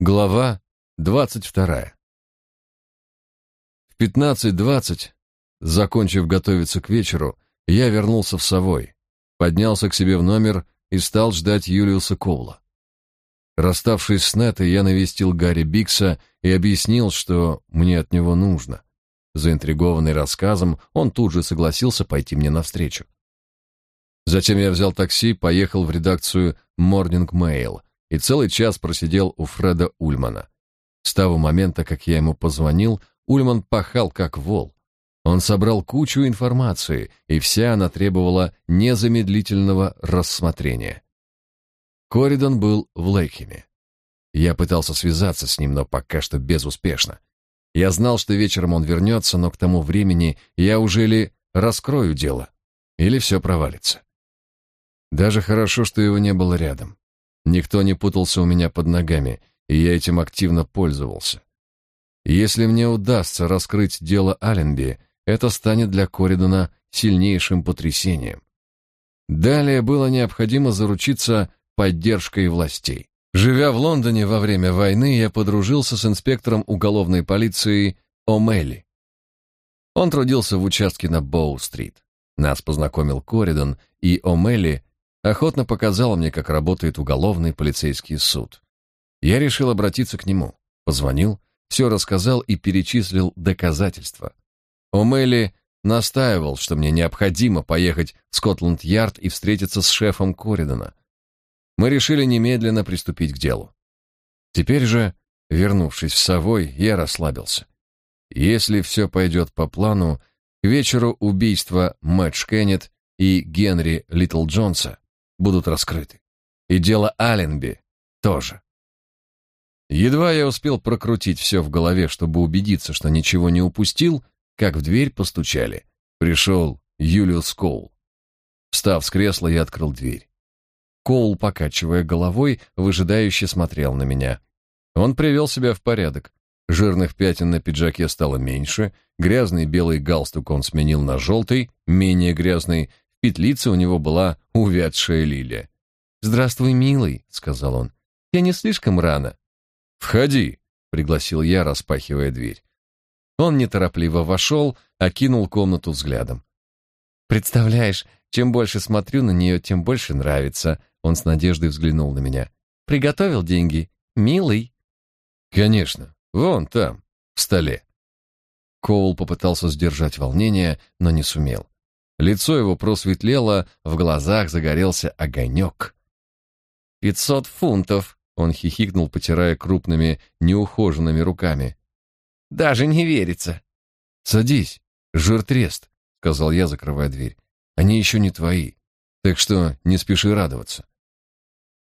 Глава двадцать вторая. В пятнадцать двадцать, закончив готовиться к вечеру, я вернулся в Совой, поднялся к себе в номер и стал ждать Юлиуса Коула. Расставшись с Нетой, я навестил Гарри Бикса и объяснил, что мне от него нужно. Заинтригованный рассказом, он тут же согласился пойти мне навстречу. Затем я взял такси, поехал в редакцию Morning Mail и целый час просидел у Фреда Ульмана. С того момента, как я ему позвонил, Ульман пахал как вол. Он собрал кучу информации, и вся она требовала незамедлительного рассмотрения. Коридон был в Лейхеме. Я пытался связаться с ним, но пока что безуспешно. Я знал, что вечером он вернется, но к тому времени я уже ли раскрою дело, или все провалится. Даже хорошо, что его не было рядом. Никто не путался у меня под ногами, и я этим активно пользовался. Если мне удастся раскрыть дело Алленби, это станет для Коридона сильнейшим потрясением. Далее было необходимо заручиться поддержкой властей. Живя в Лондоне во время войны, я подружился с инспектором уголовной полиции О'Мелли. Он трудился в участке на Боу-стрит. Нас познакомил Коридон, и О'Мелли охотно показал мне, как работает уголовный полицейский суд. Я решил обратиться к нему, позвонил, все рассказал и перечислил доказательства. О'Мелли настаивал, что мне необходимо поехать в Скотланд-Ярд и встретиться с шефом Коридона. Мы решили немедленно приступить к делу. Теперь же, вернувшись в Совой, я расслабился. Если все пойдет по плану, к вечеру убийства Мэтч Кеннет и Генри Литл Джонса будут раскрыты. И дело Алленби тоже. Едва я успел прокрутить все в голове, чтобы убедиться, что ничего не упустил, как в дверь постучали. Пришел Юлиус Коул. Встав с кресла, я открыл дверь. Коул, покачивая головой, выжидающе смотрел на меня. Он привел себя в порядок. Жирных пятен на пиджаке стало меньше, грязный белый галстук он сменил на желтый, менее грязный, в петлице у него была увядшая лилия. «Здравствуй, милый», — сказал он. «Я не слишком рано». «Входи», — пригласил я, распахивая дверь. Он неторопливо вошел, окинул комнату взглядом. «Представляешь, чем больше смотрю на нее, тем больше нравится», — он с надеждой взглянул на меня. «Приготовил деньги, милый?» «Конечно, вон там, в столе». Коул попытался сдержать волнение, но не сумел. Лицо его просветлело, в глазах загорелся огонек. «Пятьсот фунтов!» — он хихикнул, потирая крупными, неухоженными руками. «Даже не верится!» «Садись, жиртрест», — сказал я, закрывая дверь. «Они еще не твои, так что не спеши радоваться».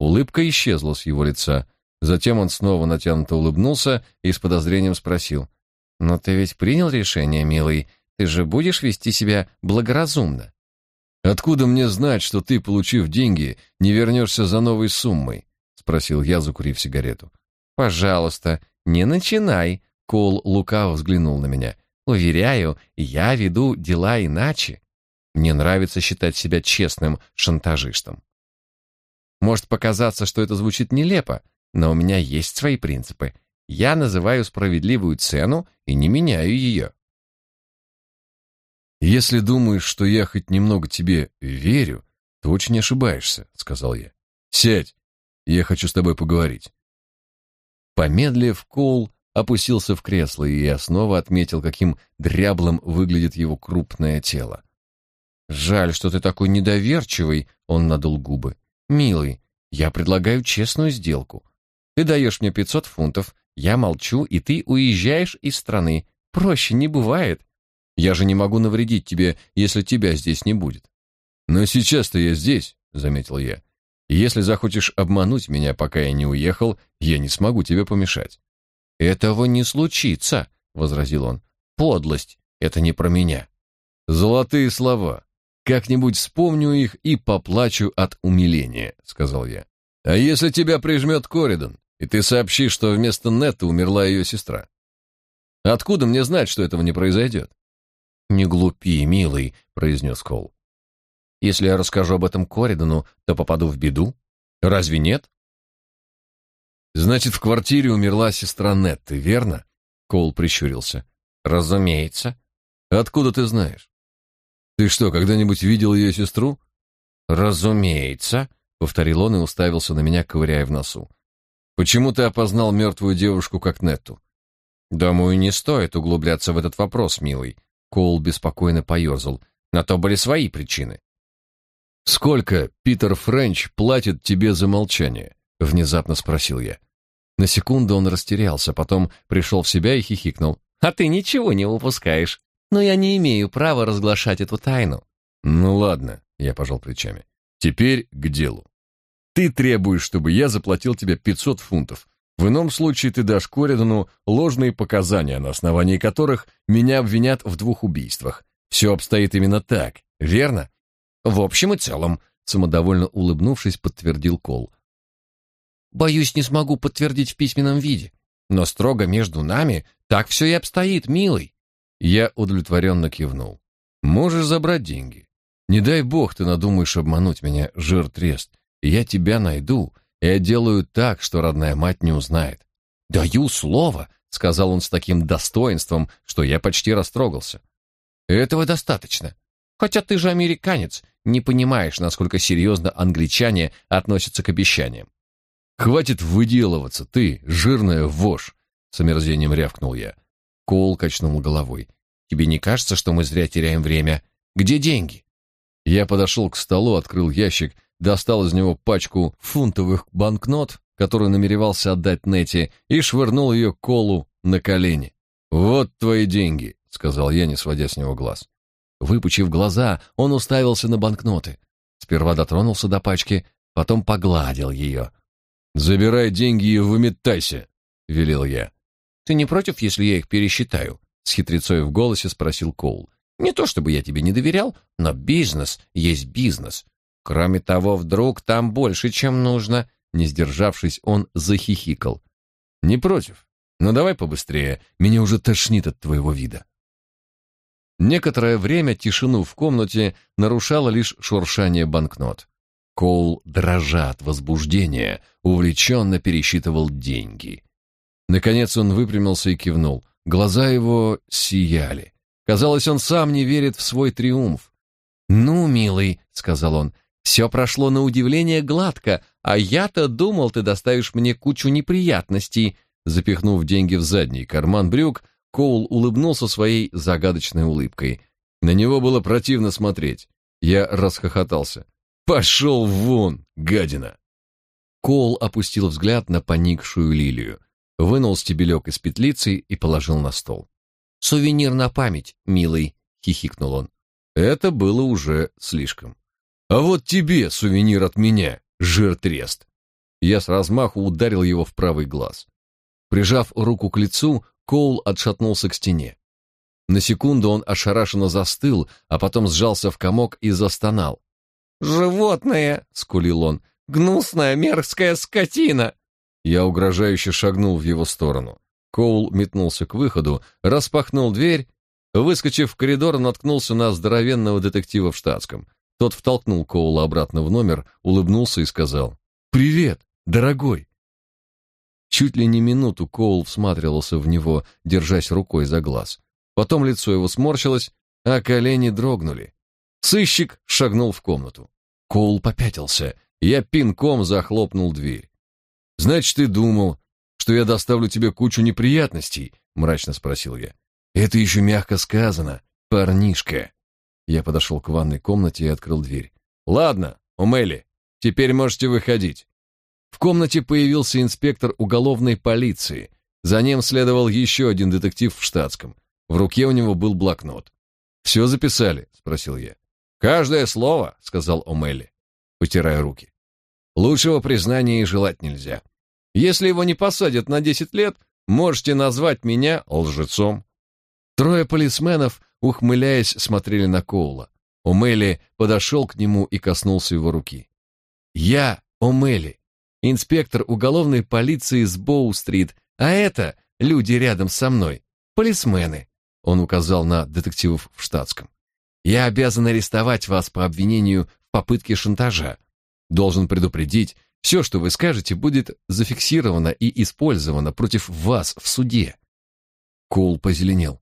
Улыбка исчезла с его лица. Затем он снова натянуто улыбнулся и с подозрением спросил. «Но ты ведь принял решение, милый? Ты же будешь вести себя благоразумно. Откуда мне знать, что ты, получив деньги, не вернешься за новой суммой? спросил я, закурив сигарету. Пожалуйста, не начинай, Кол лукаво взглянул на меня. Уверяю, я веду дела иначе. Мне нравится считать себя честным шантажистом. Может показаться, что это звучит нелепо, но у меня есть свои принципы. Я называю справедливую цену и не меняю ее. Если думаешь, что я хоть немного тебе верю, то очень ошибаешься, сказал я. Сядь, я хочу с тобой поговорить. Помедлив, Коул опустился в кресло, и я снова отметил, каким дряблым выглядит его крупное тело. Жаль, что ты такой недоверчивый, он надул губы. Милый, я предлагаю честную сделку. Ты даешь мне пятьсот фунтов, я молчу, и ты уезжаешь из страны. Проще не бывает. Я же не могу навредить тебе, если тебя здесь не будет. Но сейчас-то я здесь, заметил я. Если захочешь обмануть меня, пока я не уехал, я не смогу тебе помешать. Этого не случится, возразил он. Подлость это не про меня. Золотые слова. Как-нибудь вспомню их и поплачу от умиления, сказал я. А если тебя прижмет Коридон, и ты сообщишь, что вместо Нетта умерла ее сестра? Откуда мне знать, что этого не произойдет? «Не глупи, милый», — произнес Кол. «Если я расскажу об этом Коридону, то попаду в беду? Разве нет?» Значит, в квартире умерла сестра Нетты, верно? Коул прищурился. Разумеется. Откуда ты знаешь? Ты что, когда-нибудь видел ее сестру? Разумеется, повторил он и уставился на меня, ковыряя в носу. Почему ты опознал мертвую девушку как Нетту? Думаю, не стоит углубляться в этот вопрос, милый. Коул беспокойно поерзал. На то были свои причины. Сколько Питер Френч платит тебе за молчание? внезапно спросил я. На секунду он растерялся, потом пришел в себя и хихикнул. А ты ничего не упускаешь. Но я не имею права разглашать эту тайну. Ну ладно, я пожал плечами. Теперь к делу. Ты требуешь, чтобы я заплатил тебе 500 фунтов. В ином случае ты дашь Коридану ложные показания, на основании которых меня обвинят в двух убийствах. Все обстоит именно так, верно? В общем и целом, самодовольно улыбнувшись, подтвердил Кол. Боюсь, не смогу подтвердить в письменном виде, но строго между нами так все и обстоит, милый. Я удовлетворенно кивнул. Можешь забрать деньги. Не дай бог ты надумаешь обмануть меня, жир трест. Я тебя найду, я делаю так, что родная мать не узнает. Даю слово, сказал он с таким достоинством, что я почти растрогался. Этого достаточно. Хотя ты же американец, не понимаешь, насколько серьезно англичане относятся к обещаниям. Хватит выделываться, ты, жирная вошь, с омерзением рявкнул я. Коул качнул головой. Тебе не кажется, что мы зря теряем время? Где деньги? Я подошел к столу, открыл ящик, достал из него пачку фунтовых банкнот, которую намеревался отдать Нете, и швырнул ее Колу на колени. Вот твои деньги, сказал я, не сводя с него глаз. Выпучив глаза, он уставился на банкноты. Сперва дотронулся до пачки, потом погладил ее. «Забирай деньги и выметайся», — велел я. «Ты не против, если я их пересчитаю?» — с хитрецой в голосе спросил Коул. «Не то чтобы я тебе не доверял, но бизнес есть бизнес. Кроме того, вдруг там больше, чем нужно». Не сдержавшись, он захихикал. «Не против. Но давай побыстрее. Меня уже тошнит от твоего вида». Некоторое время тишину в комнате нарушало лишь шуршание банкнот. Коул, дрожа от возбуждения, увлеченно пересчитывал деньги. Наконец он выпрямился и кивнул. Глаза его сияли. Казалось, он сам не верит в свой триумф. «Ну, милый», — сказал он, — «все прошло на удивление гладко, а я-то думал, ты доставишь мне кучу неприятностей». Запихнув деньги в задний карман брюк, Коул улыбнулся своей загадочной улыбкой. На него было противно смотреть. Я расхохотался. Пошел вон, гадина. Кол опустил взгляд на поникшую лилию, вынул стебелек из петлицы и положил на стол. Сувенир на память, милый, хихикнул он. Это было уже слишком. А вот тебе сувенир от меня, жир-трест. Я с размаху ударил его в правый глаз. Прижав руку к лицу, Коул отшатнулся к стене. На секунду он ошарашенно застыл, а потом сжался в комок и застонал. «Животное!» — скулил он. «Гнусная, мерзкая скотина!» Я угрожающе шагнул в его сторону. Коул метнулся к выходу, распахнул дверь, выскочив в коридор, наткнулся на здоровенного детектива в штатском. Тот втолкнул Коула обратно в номер, улыбнулся и сказал «Привет, дорогой!» Чуть ли не минуту Коул всматривался в него, держась рукой за глаз. Потом лицо его сморщилось, а колени дрогнули. Сыщик шагнул в комнату. Коул попятился. Я пинком захлопнул дверь. «Значит, ты думал, что я доставлю тебе кучу неприятностей?» — мрачно спросил я. «Это еще мягко сказано, парнишка». Я подошел к ванной комнате и открыл дверь. «Ладно, Умели, теперь можете выходить». В комнате появился инспектор уголовной полиции. За ним следовал еще один детектив в штатском. В руке у него был блокнот. «Все записали?» — спросил я. Каждое слово, сказал Омели, потирая руки. Лучшего признания и желать нельзя. Если его не посадят на десять лет, можете назвать меня лжецом. Трое полисменов, ухмыляясь, смотрели на Коула. Омели подошел к нему и коснулся его руки. Я Омели, инспектор уголовной полиции с Боу-стрит, а это люди рядом со мной, полисмены. Он указал на детективов в штатском. Я обязан арестовать вас по обвинению в попытке шантажа. Должен предупредить, Все, что вы скажете, будет зафиксировано и использовано против вас в суде. Коул позеленел.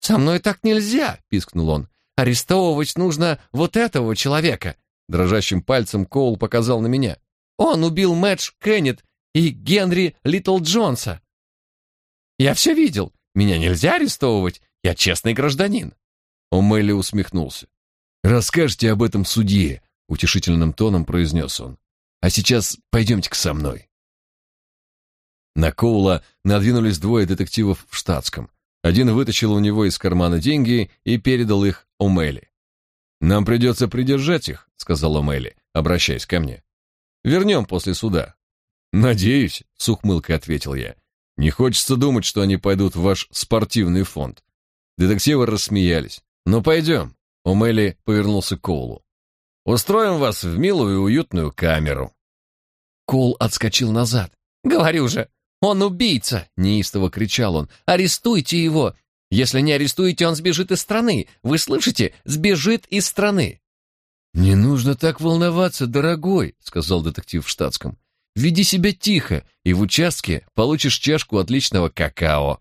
«Со мной так нельзя!» — пискнул он. «Арестовывать нужно вот этого человека!» Дрожащим пальцем Коул показал на меня. «Он убил Мэтч Кеннет и Генри Литл Джонса!» «Я все видел. Меня нельзя арестовывать. Я честный гражданин!» Омелли усмехнулся. «Расскажите об этом судье», — утешительным тоном произнес он. «А сейчас пойдемте-ка со мной». На Коула надвинулись двое детективов в штатском. Один вытащил у него из кармана деньги и передал их Омели. «Нам придется придержать их», — сказал Омели, обращаясь ко мне. «Вернем после суда». «Надеюсь», — с ухмылкой ответил я. «Не хочется думать, что они пойдут в ваш спортивный фонд». Детективы рассмеялись. «Ну, пойдем», — Омели повернулся к Коулу. «Устроим вас в милую и уютную камеру». Коул отскочил назад. «Говорю же, «Он убийца!» — неистово кричал он. «Арестуйте его! Если не арестуете, он сбежит из страны! Вы слышите? Сбежит из страны!» «Не нужно так волноваться, дорогой!» — сказал детектив в штатском. «Веди себя тихо, и в участке получишь чашку отличного какао».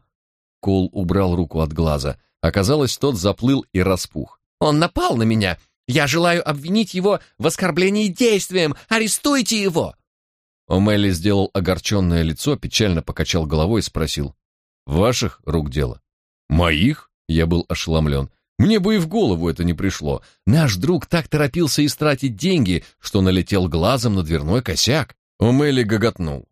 Кол убрал руку от глаза. Оказалось, тот заплыл и распух. «Он напал на меня! Я желаю обвинить его в оскорблении действием! Арестуйте его!» Омелли сделал огорченное лицо, печально покачал головой и спросил. «Ваших рук дело?» «Моих?» — я был ошеломлен. «Мне бы и в голову это не пришло. Наш друг так торопился истратить деньги, что налетел глазом на дверной косяк». Омелли гоготнул.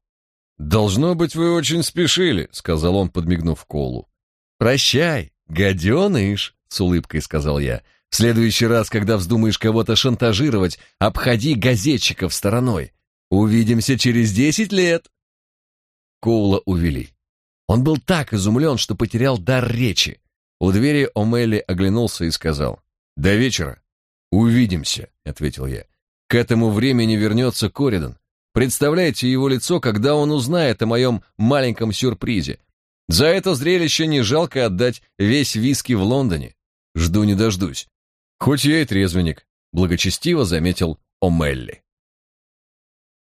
«Должно быть, вы очень спешили», — сказал он, подмигнув Колу. «Прощай, гаденыш», — с улыбкой сказал я. «В следующий раз, когда вздумаешь кого-то шантажировать, обходи газетчиков стороной. Увидимся через десять лет. Коула увели. Он был так изумлен, что потерял дар речи. У двери Омели оглянулся и сказал: "До вечера. Увидимся", ответил я. К этому времени вернется Коридан. Представляете его лицо, когда он узнает о моем маленьком сюрпризе. За это зрелище не жалко отдать весь виски в Лондоне. Жду не дождусь. Хоть я и трезвенник, благочестиво заметил Омелли.